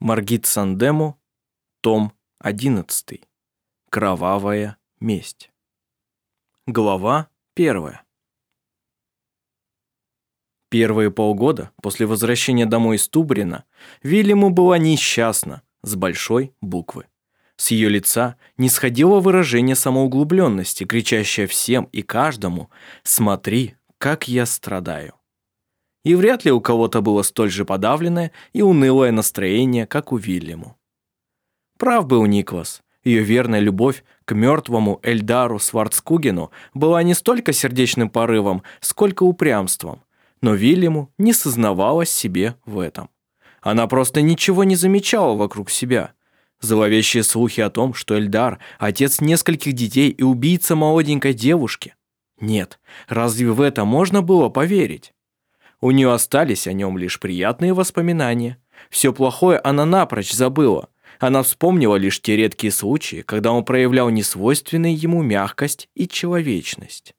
Маргит Сандему, том 11. Кровавая месть. Глава 1. Первые полгода после возвращения домой из Тубрина Вильяму была несчастна с большой буквы. С ее лица не сходило выражение самоуглубленности, кричащее всем и каждому «Смотри, как я страдаю». И вряд ли у кого-то было столь же подавленное и унылое настроение, как у Вильяму. Прав был Никлас. Ее верная любовь к мертвому Эльдару Сварцкугену была не столько сердечным порывом, сколько упрямством. Но Вильяму не сознавалась себе в этом. Она просто ничего не замечала вокруг себя. Зловещие слухи о том, что Эльдар – отец нескольких детей и убийца молоденькой девушки. Нет, разве в это можно было поверить? У нее остались о нем лишь приятные воспоминания. Все плохое она напрочь забыла. Она вспомнила лишь те редкие случаи, когда он проявлял несвойственную ему мягкость и человечность.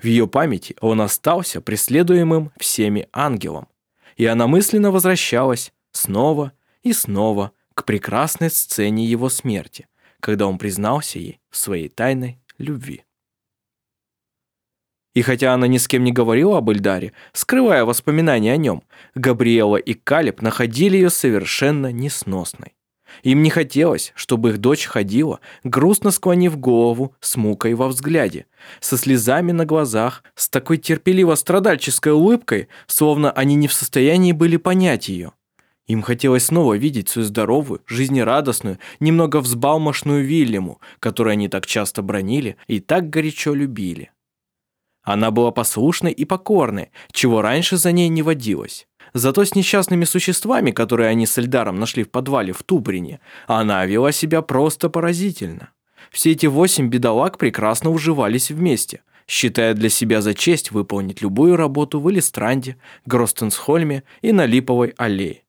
В ее памяти он остался преследуемым всеми ангелом. И она мысленно возвращалась снова и снова к прекрасной сцене его смерти, когда он признался ей в своей тайной любви. И хотя она ни с кем не говорила об Эльдаре, скрывая воспоминания о нем, Габриэла и Калеб находили ее совершенно несносной. Им не хотелось, чтобы их дочь ходила, грустно склонив голову, с мукой во взгляде, со слезами на глазах, с такой терпеливо-страдальческой улыбкой, словно они не в состоянии были понять ее. Им хотелось снова видеть свою здоровую, жизнерадостную, немного взбалмошную Вильяму, которую они так часто бронили и так горячо любили. Она была послушной и покорной, чего раньше за ней не водилось. Зато с несчастными существами, которые они с Эльдаром нашли в подвале в Тубрине, она вела себя просто поразительно. Все эти восемь бедолаг прекрасно уживались вместе, считая для себя за честь выполнить любую работу в Элистранде, Гростенсхольме и на Липовой аллее.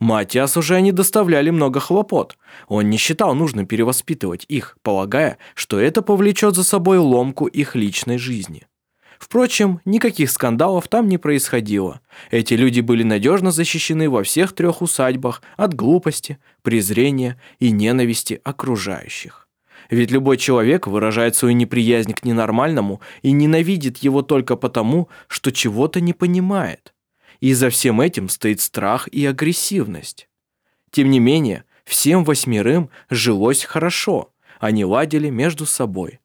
Матиас уже они доставляли много хлопот. Он не считал нужным перевоспитывать их, полагая, что это повлечет за собой ломку их личной жизни. Впрочем, никаких скандалов там не происходило. Эти люди были надежно защищены во всех трех усадьбах от глупости, презрения и ненависти окружающих. Ведь любой человек выражает свою неприязнь к ненормальному и ненавидит его только потому, что чего-то не понимает. И за всем этим стоит страх и агрессивность. Тем не менее, всем восьмерым жилось хорошо, они ладили между собой.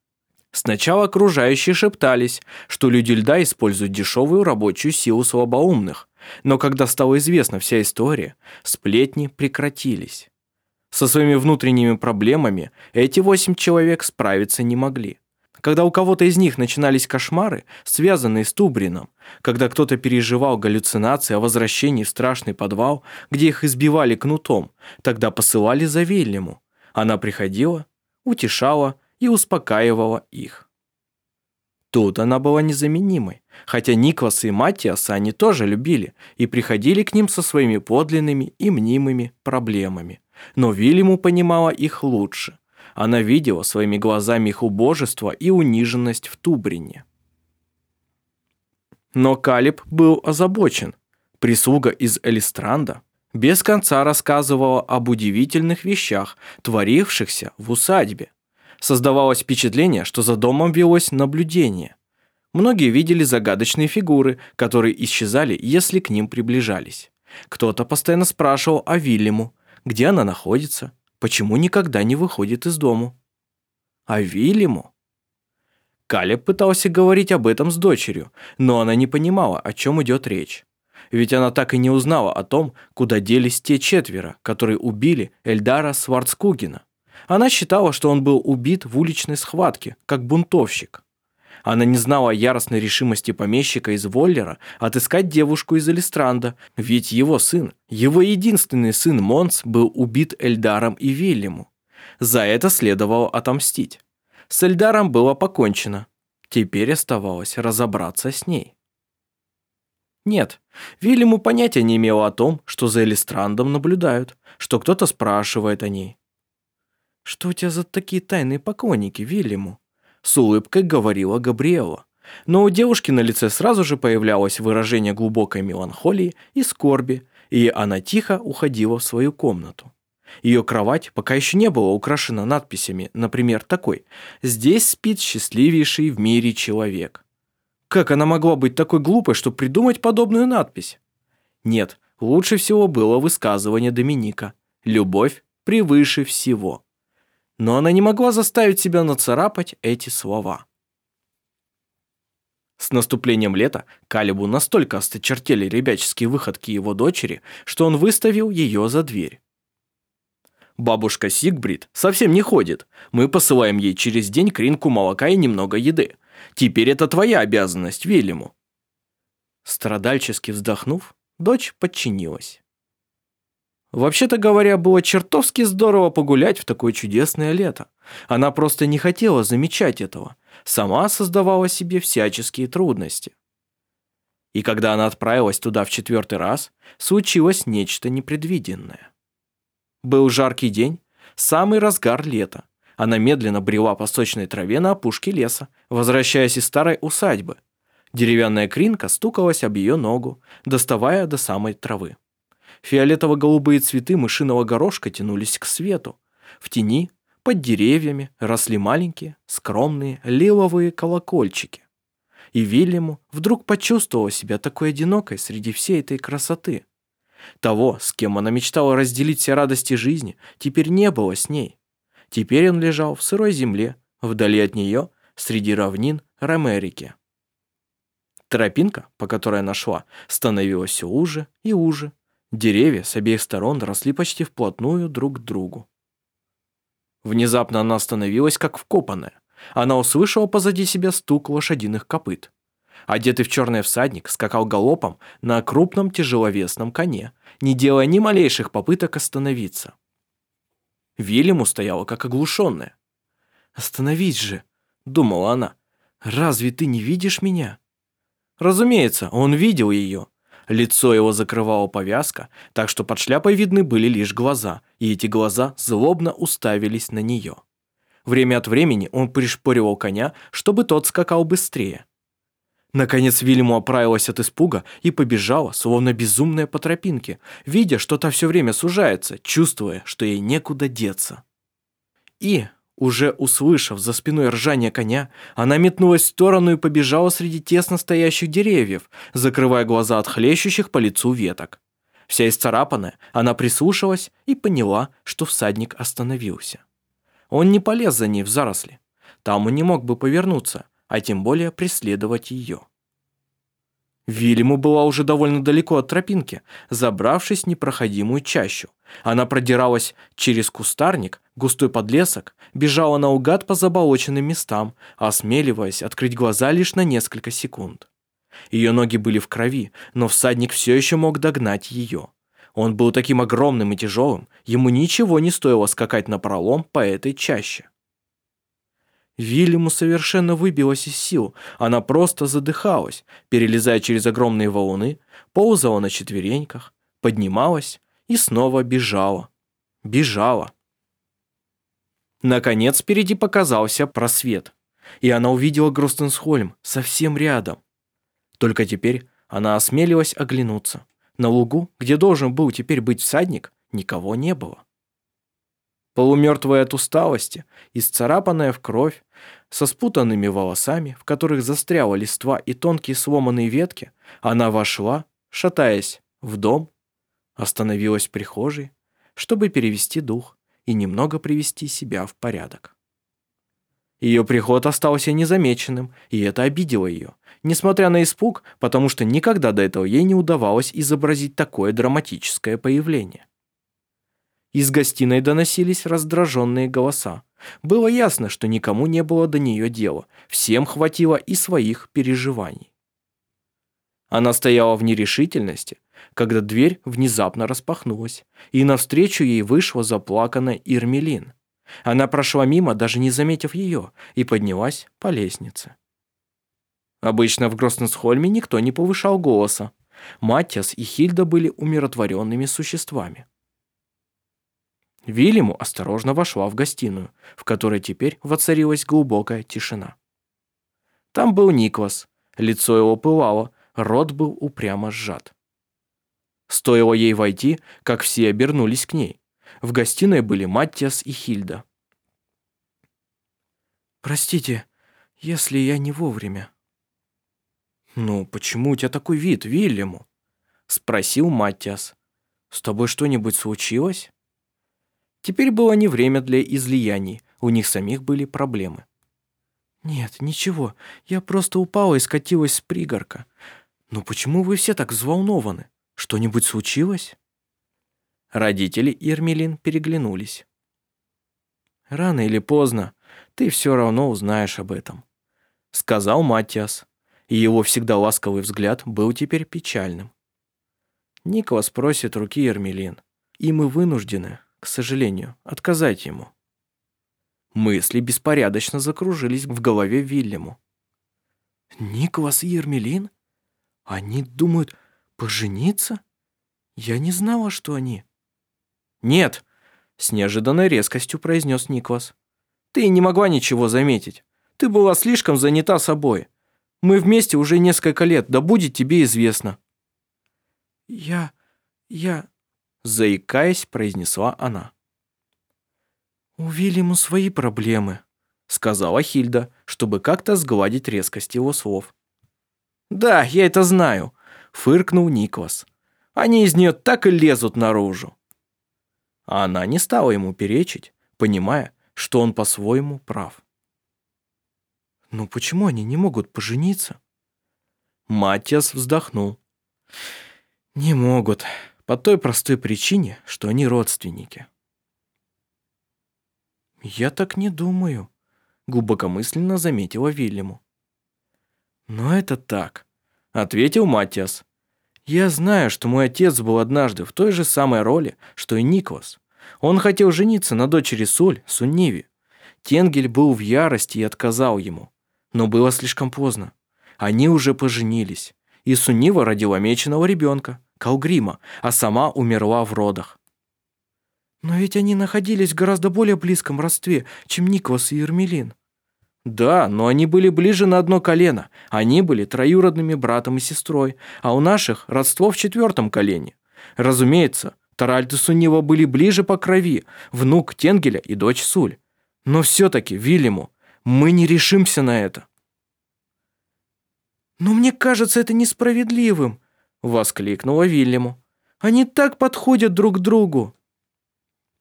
Сначала окружающие шептались, что люди льда используют дешевую рабочую силу слабоумных, но когда стала известна вся история, сплетни прекратились. Со своими внутренними проблемами эти восемь человек справиться не могли. Когда у кого-то из них начинались кошмары, связанные с Тубрином, когда кто-то переживал галлюцинации о возвращении в страшный подвал, где их избивали кнутом, тогда посылали за Вильяму. Она приходила, утешала и успокаивала их. Тут она была незаменимой, хотя Никласа и Матиаса они тоже любили и приходили к ним со своими подлинными и мнимыми проблемами. Но Вильяму понимала их лучше. Она видела своими глазами их убожество и униженность в Тубрине. Но Калиб был озабочен. Прислуга из Элистранда без конца рассказывала об удивительных вещах, творившихся в усадьбе. Создавалось впечатление, что за домом велось наблюдение. Многие видели загадочные фигуры, которые исчезали, если к ним приближались. Кто-то постоянно спрашивал о Вильяму, где она находится, почему никогда не выходит из дому. А Вильяму? Калеб пытался говорить об этом с дочерью, но она не понимала, о чем идет речь. Ведь она так и не узнала о том, куда делись те четверо, которые убили Эльдара Сварцкугина. Она считала, что он был убит в уличной схватке, как бунтовщик. Она не знала о яростной решимости помещика из Воллера отыскать девушку из Элистранда, ведь его сын, его единственный сын Монс, был убит Эльдаром и Вильяму. За это следовало отомстить. С Эльдаром было покончено. Теперь оставалось разобраться с ней. Нет, Вильяму понятия не имела о том, что за Элистрандом наблюдают, что кто-то спрашивает о ней. «Что у тебя за такие тайные поклонники, Вильяму?» С улыбкой говорила Габриэла. Но у девушки на лице сразу же появлялось выражение глубокой меланхолии и скорби, и она тихо уходила в свою комнату. Ее кровать пока еще не была украшена надписями, например, такой «Здесь спит счастливейший в мире человек». Как она могла быть такой глупой, чтобы придумать подобную надпись? Нет, лучше всего было высказывание Доминика «Любовь превыше всего». Но она не могла заставить себя нацарапать эти слова. С наступлением лета Калибу настолько осточертели ребяческие выходки его дочери, что он выставил ее за дверь. Бабушка Сигбрид совсем не ходит. Мы посылаем ей через день кринку молока и немного еды. Теперь это твоя обязанность, Вильяму». Страдальчески вздохнув, дочь подчинилась. Вообще-то говоря, было чертовски здорово погулять в такое чудесное лето. Она просто не хотела замечать этого. Сама создавала себе всяческие трудности. И когда она отправилась туда в четвертый раз, случилось нечто непредвиденное. Был жаркий день, самый разгар лета. Она медленно брела по сочной траве на опушке леса, возвращаясь из старой усадьбы. Деревянная кринка стукалась об ее ногу, доставая до самой травы. Фиолетово-голубые цветы мышиного горошка тянулись к свету. В тени, под деревьями, росли маленькие, скромные, лиловые колокольчики. И Вильяму вдруг почувствовала себя такой одинокой среди всей этой красоты. Того, с кем она мечтала разделить все радости жизни, теперь не было с ней. Теперь он лежал в сырой земле, вдали от нее, среди равнин Ромерики. Тропинка, по которой она шла, становилась все уже и уже. Деревья с обеих сторон росли почти вплотную друг к другу. Внезапно она остановилась, как вкопанная. Она услышала позади себя стук лошадиных копыт. Одетый в черный всадник скакал галопом на крупном тяжеловесном коне, не делая ни малейших попыток остановиться. Вильяму стояла как оглушенная. «Остановись же!» – думала она. «Разве ты не видишь меня?» Разумеется, он видел ее. Лицо его закрывала повязка, так что под шляпой видны были лишь глаза, и эти глаза злобно уставились на нее. Время от времени он пришпоривал коня, чтобы тот скакал быстрее. Наконец Вильяму оправилась от испуга и побежала, словно безумная по тропинке, видя, что та все время сужается, чувствуя, что ей некуда деться. И, уже услышав за спиной ржание коня, она метнулась в сторону и побежала среди тесно стоящих деревьев, закрывая глаза от хлещущих по лицу веток. Вся исцарапанная, она прислушалась и поняла, что всадник остановился. Он не полез за ней в заросли. Там он не мог бы повернуться, а тем более преследовать ее. Вильяму была уже довольно далеко от тропинки, забравшись в непроходимую чащу. Она продиралась через кустарник, густой подлесок, бежала наугад по заболоченным местам, осмеливаясь открыть глаза лишь на несколько секунд. Ее ноги были в крови, но всадник все еще мог догнать ее. Он был таким огромным и тяжелым, ему ничего не стоило скакать на пролом по этой чаще. Вильяму совершенно выбилась из сил. Она просто задыхалась, перелезая через огромные валуны, ползала на четвереньках, поднималась и снова бежала. Бежала. Наконец впереди показался просвет, и она увидела Гростенсхольм совсем рядом. Только теперь она осмелилась оглянуться. На лугу, где должен был теперь быть всадник, никого не было. Полумертвая от усталости, исцарапанная в кровь, со спутанными волосами, в которых застряла листва и тонкие сломанные ветки, она вошла, шатаясь, в дом, остановилась в прихожей, чтобы перевести дух и немного привести себя в порядок. Ее приход остался незамеченным, и это обидело ее, несмотря на испуг, потому что никогда до этого ей не удавалось изобразить такое драматическое появление. Из гостиной доносились раздраженные голоса. Было ясно, что никому не было до нее дела, всем хватило и своих переживаний. Она стояла в нерешительности, когда дверь внезапно распахнулась, и навстречу ей вышла заплаканная Ирмелин. Она прошла мимо, даже не заметив ее, и поднялась по лестнице. Обычно в Гроссенсхольме никто не повышал голоса. Матиас и Хильда были умиротворенными существами. Вильяму осторожно вошла в гостиную, в которой теперь воцарилась глубокая тишина. Там был Никлас, лицо его пылало, рот был упрямо сжат. Стоило ей войти, как все обернулись к ней. В гостиной были Маттиас и Хильда. «Простите, если я не вовремя». «Ну, почему у тебя такой вид, Вильяму?» Спросил Маттиас. «С тобой что-нибудь случилось?» Теперь было не время для излияний, у них самих были проблемы. «Нет, ничего, я просто упала и скатилась с пригорка. Но почему вы все так взволнованы? Что-нибудь случилось?» Родители Ермелин переглянулись. «Рано или поздно ты все равно узнаешь об этом», — сказал Матиас, и его всегда ласковый взгляд был теперь печальным. Николас просит руки Ермелин, и мы вынуждены, к сожалению, отказать ему. Мысли беспорядочно закружились в голове Вильяму. «Николас и Ермелин? Они думают пожениться? Я не знала, что они...» «Нет!» — с неожиданной резкостью произнес Николас. «Ты не могла ничего заметить. Ты была слишком занята собой. Мы вместе уже несколько лет, да будет тебе известно». «Я... я...» заикаясь, произнесла она. «У Вильяму свои проблемы», — сказала Хильда, чтобы как-то сгладить резкость его слов. «Да, я это знаю», — фыркнул Никлас. «Они из нее так и лезут наружу». А она не стала ему перечить, понимая, что он по-своему прав. «Ну почему они не могут пожениться?» Матиас вздохнул. «Не могут. По той простой причине, что они родственники. «Я так не думаю», — глубокомысленно заметила Вильяму. «Но это так», — ответил Матиас. «Я знаю, что мой отец был однажды в той же самой роли, что и Никлас. Он хотел жениться на дочери Соль, Сунниви. Тенгель был в ярости и отказал ему. Но было слишком поздно. Они уже поженились, и Суннива родила меченого ребенка. Калгрима, а сама умерла в родах. Но ведь они находились в гораздо более близком родстве, чем Никвас и Ермелин. Да, но они были ближе на одно колено. Они были троюродными братом и сестрой, а у наших родство в четвертом колене. Разумеется, Таральд и были ближе по крови, внук Тенгеля и дочь Суль. Но все-таки, Вильяму, мы не решимся на это. Но мне кажется это несправедливым, Воскликнула Вильяму. «Они так подходят друг к другу!»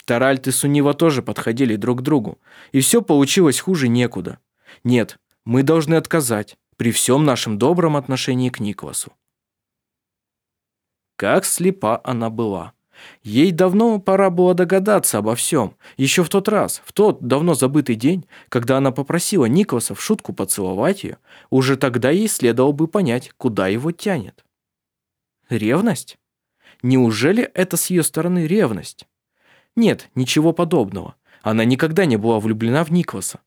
Таральт и Сунива тоже подходили друг к другу, и все получилось хуже некуда. Нет, мы должны отказать при всем нашем добром отношении к Никвасу. Как слепа она была. Ей давно пора было догадаться обо всем. Еще в тот раз, в тот давно забытый день, когда она попросила Никваса в шутку поцеловать ее, уже тогда ей следовало бы понять, куда его тянет. Ревность? Неужели это с ее стороны ревность? Нет, ничего подобного. Она никогда не была влюблена в Никласа.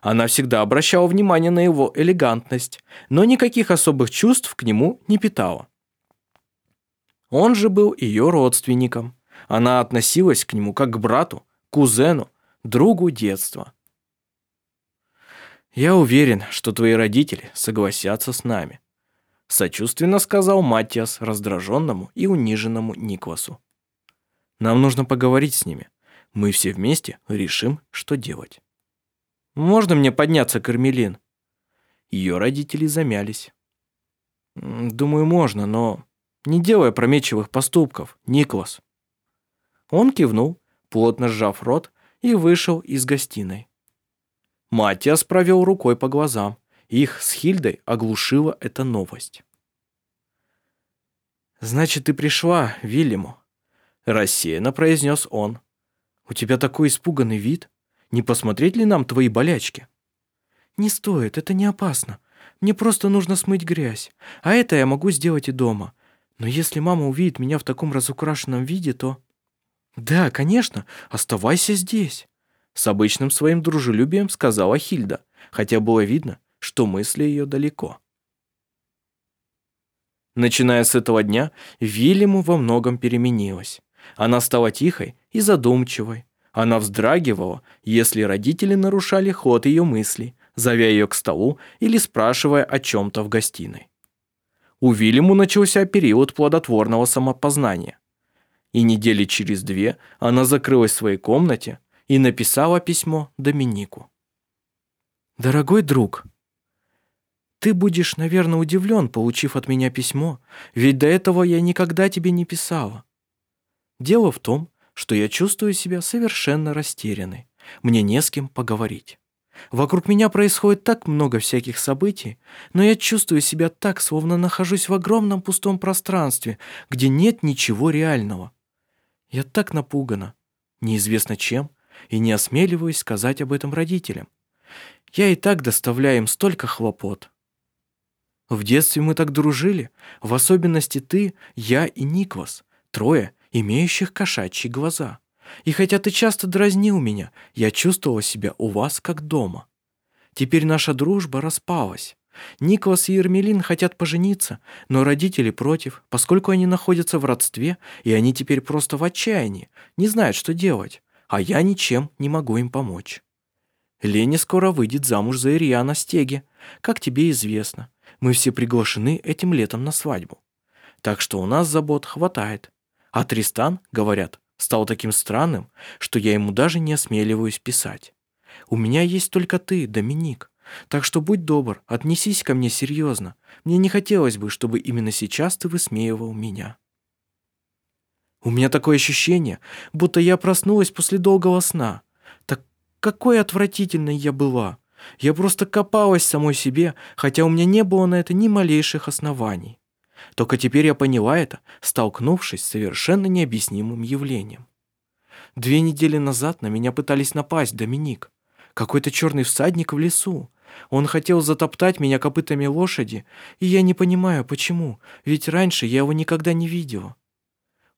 Она всегда обращала внимание на его элегантность, но никаких особых чувств к нему не питала. Он же был ее родственником. Она относилась к нему как к брату, кузену, другу детства. «Я уверен, что твои родители согласятся с нами», Сочувственно сказал Матиас раздраженному и униженному Никвасу. Нам нужно поговорить с ними. Мы все вместе решим, что делать. Можно мне подняться, Кармелин? Ее родители замялись. Думаю, можно, но не делай опрометчивых поступков, Никлас. Он кивнул, плотно сжав рот, и вышел из гостиной. Матиас провел рукой по глазам. Их с Хильдой оглушила эта новость. «Значит, ты пришла, Вильяму?» Рассеянно произнес он. У тебя такой испуганный вид. Не посмотреть ли нам твои болячки?» «Не стоит, это не опасно. Мне просто нужно смыть грязь. А это я могу сделать и дома. Но если мама увидит меня в таком разукрашенном виде, то...» «Да, конечно, оставайся здесь», — с обычным своим дружелюбием сказала Хильда, хотя было видно, что мысли ее далеко. Начиная с этого дня, Вильяму во многом переменилась. Она стала тихой и задумчивой. Она вздрагивала, если родители нарушали ход ее мыслей, зовя ее к столу или спрашивая о чем-то в гостиной. У Вильяму начался период плодотворного самопознания. И недели через две она закрылась в своей комнате и написала письмо Доминику. «Дорогой друг, ты будешь, наверное, удивлен, получив от меня письмо, ведь до этого я никогда тебе не писала. Дело в том, что я чувствую себя совершенно растерянной. Мне не с кем поговорить. Вокруг меня происходит так много всяких событий, но я чувствую себя так, словно нахожусь в огромном пустом пространстве, где нет ничего реального. Я так напугана, неизвестно чем, и не осмеливаюсь сказать об этом родителям. Я и так доставляю им столько хлопот. В детстве мы так дружили, в особенности ты, я и Никвас, трое, имеющих кошачьи глаза. И хотя ты часто дразнил меня, я чувствовала себя у вас как дома. Теперь наша дружба распалась. Николас и Ермелин хотят пожениться, но родители против, поскольку они находятся в родстве, и они теперь просто в отчаянии, не знают, что делать, а я ничем не могу им помочь. Лени скоро выйдет замуж за Ириана Стеги, как тебе известно. Мы все приглашены этим летом на свадьбу. Так что у нас забот хватает. А Тристан, говорят, стал таким странным, что я ему даже не осмеливаюсь писать. У меня есть только ты, Доминик. Так что будь добр, отнесись ко мне серьезно. Мне не хотелось бы, чтобы именно сейчас ты высмеивал меня. У меня такое ощущение, будто я проснулась после долгого сна. Так какой отвратительной я была. Я просто копалась самой себе, хотя у меня не было на это ни малейших оснований. Только теперь я поняла это, столкнувшись с совершенно необъяснимым явлением. Две недели назад на меня пытались напасть, Доминик. Какой-то черный всадник в лесу. Он хотел затоптать меня копытами лошади, и я не понимаю, почему, ведь раньше я его никогда не видела.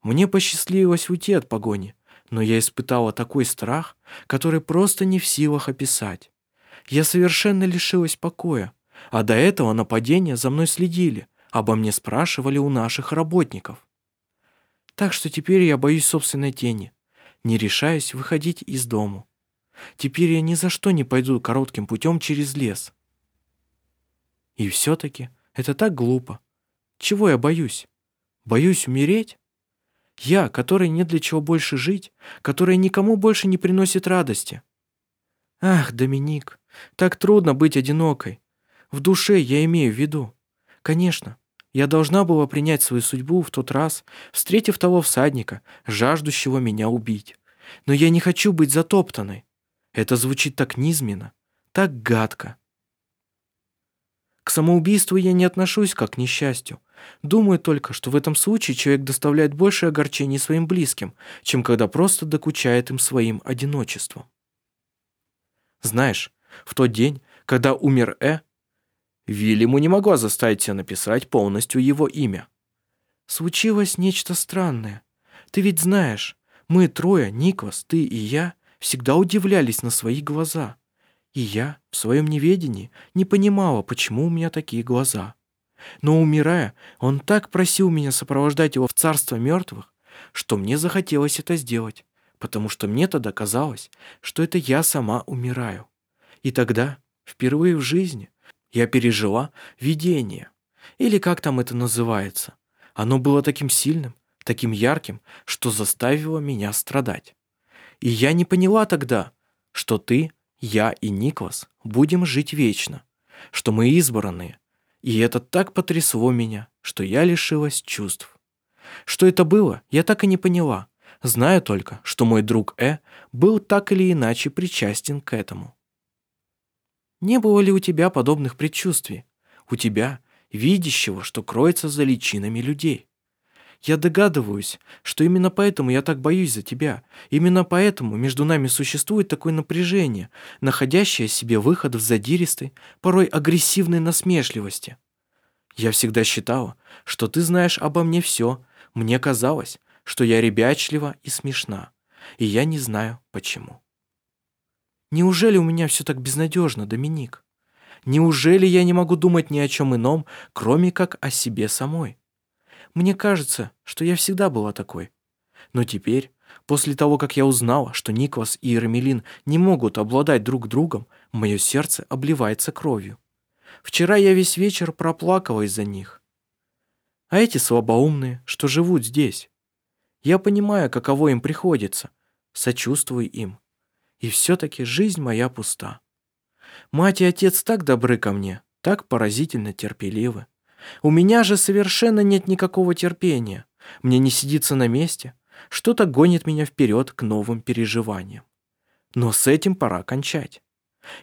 Мне посчастливилось уйти от погони, но я испытала такой страх, который просто не в силах описать. Я совершенно лишилась покоя, а до этого нападения за мной следили, обо мне спрашивали у наших работников. Так что теперь я боюсь собственной тени, не решаюсь выходить из дому. Теперь я ни за что не пойду коротким путем через лес. И все-таки это так глупо. Чего я боюсь? Боюсь умереть? Я, который не для чего больше жить, которая никому больше не приносит радости. Ах, Доминик, так трудно быть одинокой. В душе я имею в виду. Конечно, я должна была принять свою судьбу в тот раз, встретив того всадника, жаждущего меня убить. Но я не хочу быть затоптанной. Это звучит так низменно, так гадко. К самоубийству я не отношусь как к несчастью. Думаю только, что в этом случае человек доставляет больше огорчений своим близким, чем когда просто докучает им своим одиночеством. Знаешь, в тот день, когда умер Э, Вильяму не могла заставить себя написать полностью его имя. Случилось нечто странное. Ты ведь знаешь, мы трое, Никвас, ты и я, всегда удивлялись на свои глаза. И я, в своем неведении, не понимала, почему у меня такие глаза. Но умирая, он так просил меня сопровождать его в царство мертвых, что мне захотелось это сделать, потому что мне тогда казалось, что это я сама умираю. И тогда, впервые в жизни, я пережила видение. Или как там это называется. Оно было таким сильным, таким ярким, что заставило меня страдать. И я не поняла тогда, что ты, я и Никлас будем жить вечно, что мы избранные. И это так потрясло меня, что я лишилась чувств. Что это было, я так и не поняла. Знаю только, что мой друг Э был так или иначе причастен к этому. Не было ли у тебя подобных предчувствий? У тебя, видящего, что кроется за личинами людей? Я догадываюсь, что именно поэтому я так боюсь за тебя. Именно поэтому между нами существует такое напряжение, находящее себе выход в задиристой, порой агрессивной насмешливости. Я всегда считала, что ты знаешь обо мне все. Мне казалось, что я ребячлива и смешна, и я не знаю, почему. Неужели у меня все так безнадежно, Доминик? Неужели я не могу думать ни о чем ином, кроме как о себе самой? Мне кажется, что я всегда была такой. Но теперь, после того, как я узнала, что Никвас и Ермелин не могут обладать друг другом, мое сердце обливается кровью. Вчера я весь вечер проплакала из-за них. А эти слабоумные, что живут здесь. Я понимаю, каково им приходится, сочувствую им. И все-таки жизнь моя пуста. Мать и отец так добры ко мне, так поразительно терпеливы. У меня же совершенно нет никакого терпения. Мне не сидится на месте. Что-то гонит меня вперед к новым переживаниям. Но с этим пора кончать.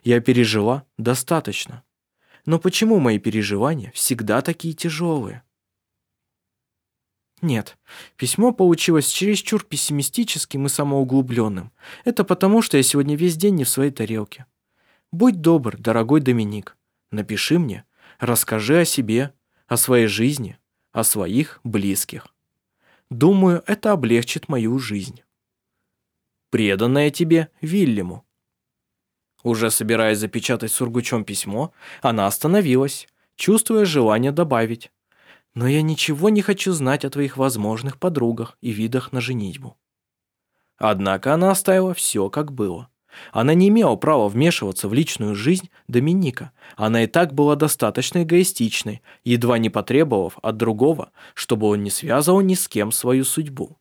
Я пережила достаточно. Но почему мои переживания всегда такие тяжелые? Нет, письмо получилось чересчур пессимистическим и самоуглубленным. Это потому, что я сегодня весь день не в своей тарелке. Будь добр, дорогой Доминик, напиши мне, расскажи о себе, о своей жизни, о своих близких. Думаю, это облегчит мою жизнь. Преданная тебе Вильяму. Уже собираясь запечатать сургучом письмо, она остановилась, чувствуя желание добавить. Но я ничего не хочу знать о твоих возможных подругах и видах на женитьбу. Однако она оставила все, как было. Она не имела права вмешиваться в личную жизнь Доминика. Она и так была достаточно эгоистичной, едва не потребовав от другого, чтобы он не связывал ни с кем свою судьбу.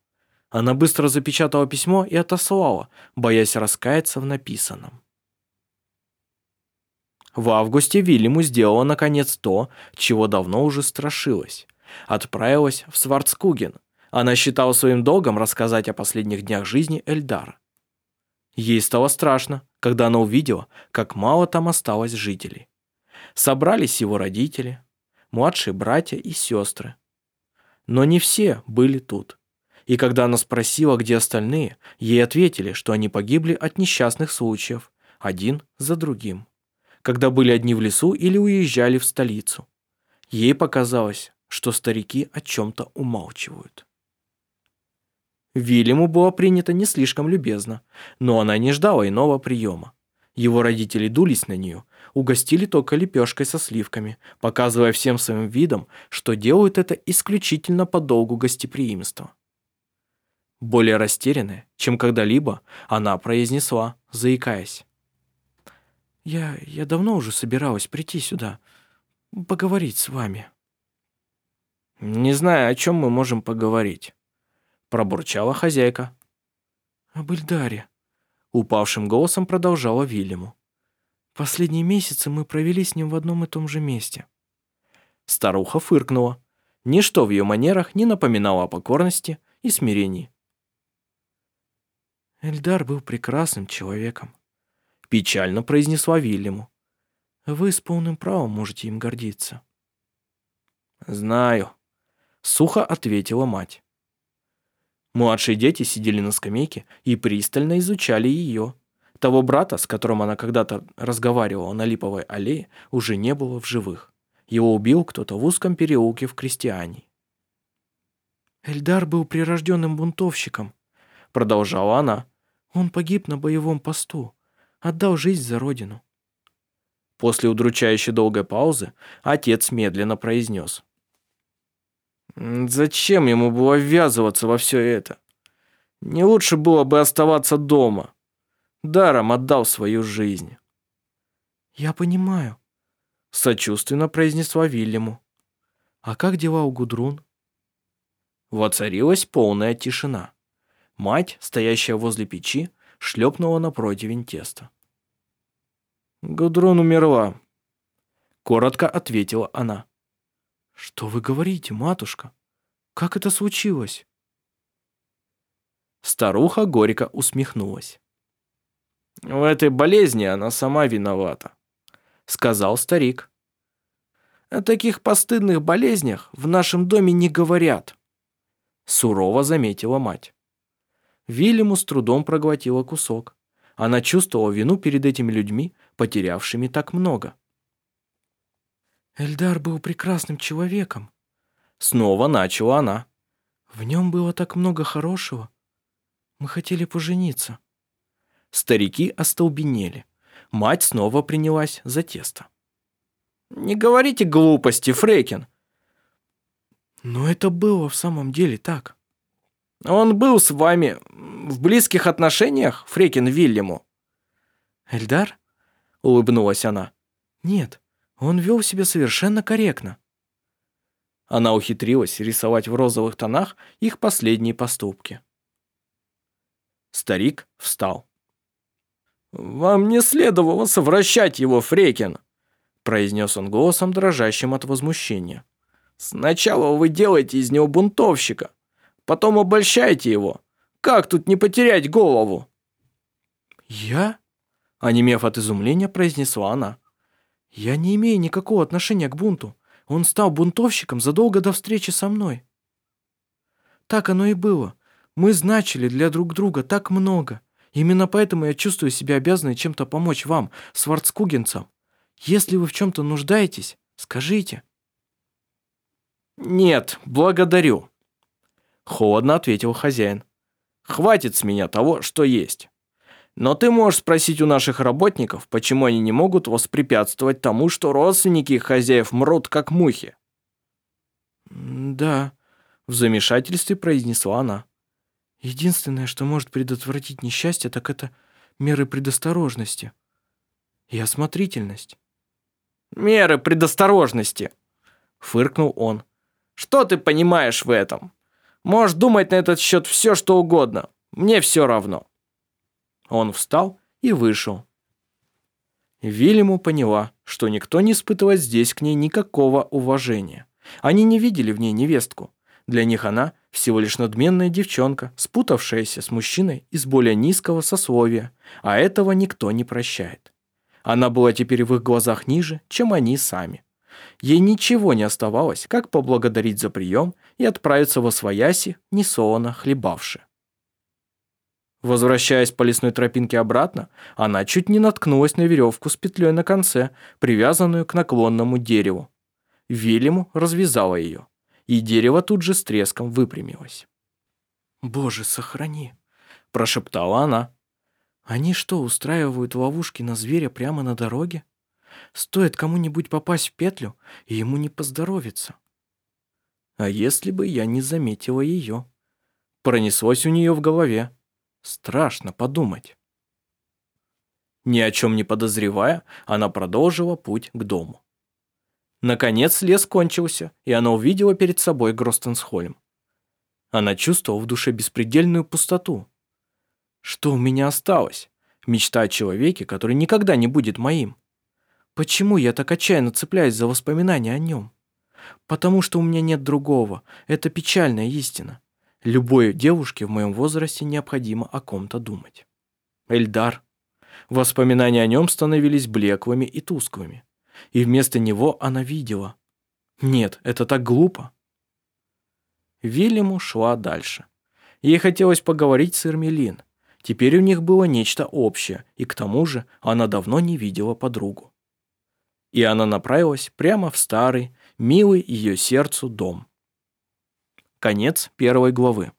Она быстро запечатала письмо и отослала, боясь раскаяться в написанном. В августе Вильяму сделала наконец то, чего давно уже страшилась. Отправилась в Сварцкуген. Она считала своим долгом рассказать о последних днях жизни Эльдара. Ей стало страшно, когда она увидела, как мало там осталось жителей. Собрались его родители, младшие братья и сестры. Но не все были тут. И когда она спросила, где остальные, ей ответили, что они погибли от несчастных случаев, один за другим. Когда были одни в лесу или уезжали в столицу. Ей показалось, что старики о чем-то умалчивают. Вильяму было принято не слишком любезно, но она не ждала иного приема. Его родители дулись на нее, угостили только лепешкой со сливками, показывая всем своим видом, что делают это исключительно по долгу гостеприимства. Более растерянная, чем когда-либо, она произнесла, заикаясь. «Я, я давно уже собиралась прийти сюда, поговорить с вами». «Не знаю, о чем мы можем поговорить», пробурчала хозяйка. «Об Эльдаре», — упавшим голосом продолжала Вильяму. «Последние месяцы мы провели с ним в одном и том же месте». Старуха фыркнула. Ничто в ее манерах не напоминало о покорности и смирении. «Эльдар был прекрасным человеком», — печально произнесла Вильяму. «Вы с полным правом можете им гордиться». «Знаю», — сухо ответила мать. Младшие дети сидели на скамейке и пристально изучали ее. Того брата, с которым она когда-то разговаривала на Липовой аллее, уже не было в живых. Его убил кто-то в узком переулке в Крестьяне. «Эльдар был прирожденным бунтовщиком», — продолжала она. «Он погиб на боевом посту, отдал жизнь за родину». После удручающей долгой паузы отец медленно произнес. Зачем ему было ввязываться во все это? Не лучше было бы оставаться дома. Даром отдал свою жизнь. «Я понимаю», — сочувственно произнесла Вильяму. «А как дела у Гудрун?» Воцарилась полная тишина. Мать, стоящая возле печи, шлепнула на противень теста. «Гудрун умерла», — коротко ответила она. «Что вы говорите, матушка? Как это случилось?» Старуха горько усмехнулась. «В этой болезни она сама виновата», — сказал старик. «О таких постыдных болезнях в нашем доме не говорят. Сурово заметила мать. Вильяму с трудом проглотила кусок. Она чувствовала вину перед этими людьми, потерявшими так много. Эльдар был прекрасным человеком. Снова начала она. В нем было так много хорошего. Мы хотели пожениться. Старики остолбенели. Мать снова принялась за тесто. «Не говорите глупости, Фрейкин!» «Но это было в самом деле так». «Он был с вами в близких отношениях, Фрейкин Вильяму?» «Эльдар?» — улыбнулась она. «Нет, он вел себя совершенно корректно». Она ухитрилась рисовать в розовых тонах их последние поступки. Старик встал. «Вам не следовало совращать его, Фрекин!» произнес он голосом, дрожащим от возмущения. «Сначала вы делаете из него бунтовщика, потом обольщаете его. Как тут не потерять голову?» «Я?» – онемев от изумления, произнесла она. «Я не имею никакого отношения к бунту. Он стал бунтовщиком задолго до встречи со мной». Так оно и было. Мы значили для друг друга так много. Именно поэтому я чувствую себя обязанной чем-то помочь вам, сварцкугенцам. Если вы в чем-то нуждаетесь, скажите». «Нет, благодарю», — холодно ответил хозяин. «Хватит с меня того, что есть. Но ты можешь спросить у наших работников, почему они не могут воспрепятствовать тому, что родственники их хозяев мрут, как мухи». «Да», — в замешательстве произнесла она. Единственное, что может предотвратить несчастье, так это меры предосторожности и осмотрительность. «Меры предосторожности!» — фыркнул он. «Что ты понимаешь в этом? Можешь думать на этот счет все, что угодно. Мне все равно». Он встал и вышел. Вильяму поняла, что никто не испытывает здесь к ней никакого уважения. Они не видели в ней невестку. Для них она всего лишь надменная девчонка, спутавшаяся с мужчиной из более низкого сословия, а этого никто не прощает. Она была теперь в их глазах ниже, чем они сами. Ей ничего не оставалось, как поблагодарить за прием и отправиться во свояси, несолоно хлебавши. Возвращаясь по лесной тропинке обратно, она чуть не наткнулась на веревку с петлей на конце, привязанную к наклонному дереву. Вильяму развязала ее и дерево тут же с треском выпрямилось. «Боже, сохрани!» – прошептала она. «Они что, устраивают ловушки на зверя прямо на дороге? Стоит кому-нибудь попасть в петлю, и ему не поздоровится». А если бы я не заметила ее? Пронеслось у нее в голове. Страшно подумать. Ни о чем не подозревая, она продолжила путь к дому. Наконец лес кончился, и она увидела перед собой Гростенсхольм. Она чувствовала в душе беспредельную пустоту. Что у меня осталось? Мечта о человеке, который никогда не будет моим. Почему я так отчаянно цепляюсь за воспоминания о нем? Потому что у меня нет другого. Это печальная истина. Любой девушке в моем возрасте необходимо о ком-то думать. Эльдар. Воспоминания о нем становились блеклыми и тусклыми и вместо него она видела. Нет, это так глупо. Вильяму шла дальше. Ей хотелось поговорить с Эрмелин. Теперь у них было нечто общее, и к тому же она давно не видела подругу. И она направилась прямо в старый, милый ее сердцу дом. Конец первой главы.